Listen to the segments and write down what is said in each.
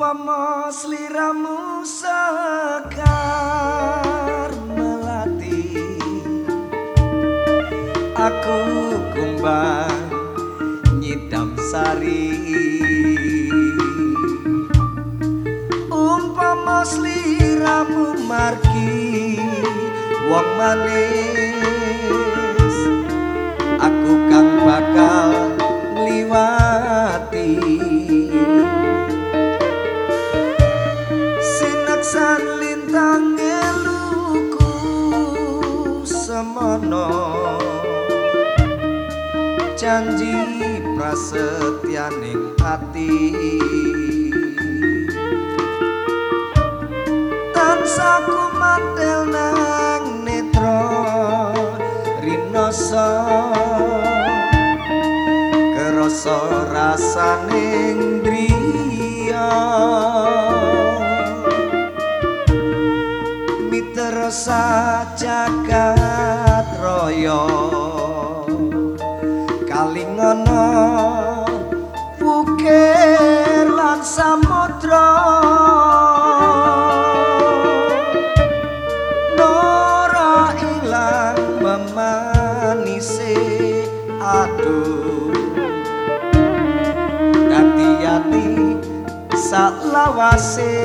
umpama sliramu sekar melati. Aku kumbang nyidam sari. Umpama sliramu margi wong manis. Aku kang bakal janji prasetyaning ati. Tansah kumantel nang netra rinoso. Kerasa rasaning driya mitersa jagat kalingono pukir lan samudra nora ilang memanise aduh hati-hati saklawase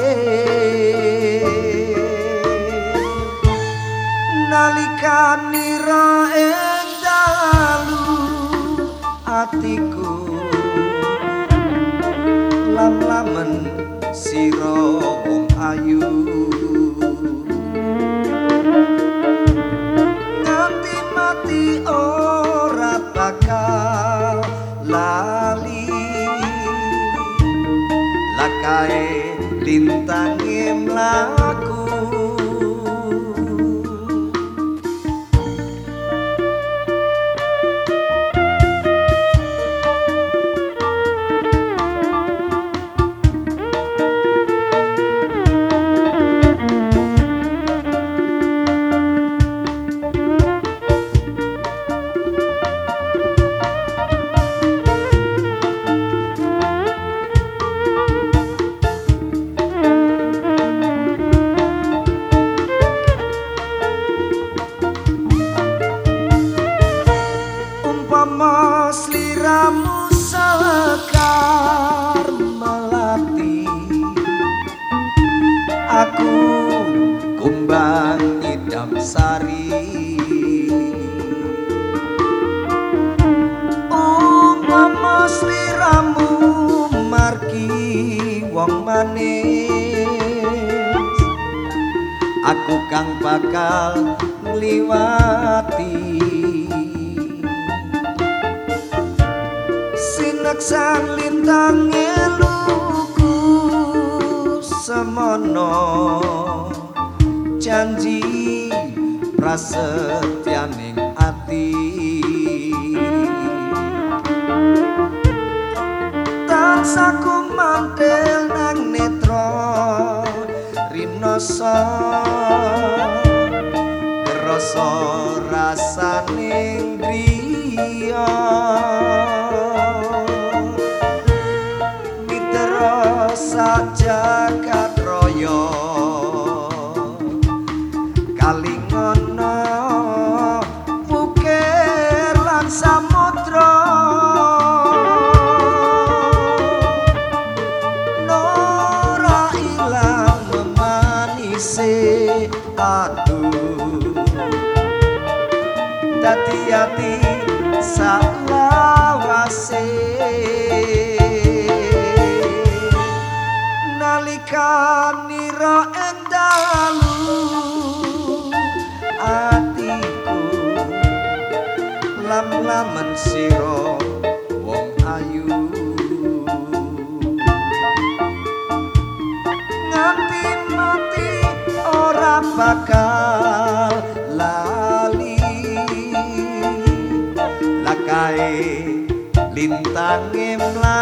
nalikanira ing dalu atiku lam-lamen sira wong ayu. Nganti mati ora bakal lali. Lakae lintange mlaku sliramu sekar melati. Aku kumbang nyidam sari. Umpama sliramu margi wong manis aku kang bakal ngliwati sineksan lintang eluku semono. Janji prasetyaning ati. Tansah kumantel nang netra rinoso. Rasa rasaning griya dadi ati salawase nalikanira ing dalu atiku lam-lamen sira wong ayu. Nganti mati ora bakal ลิ่นตาเงมลา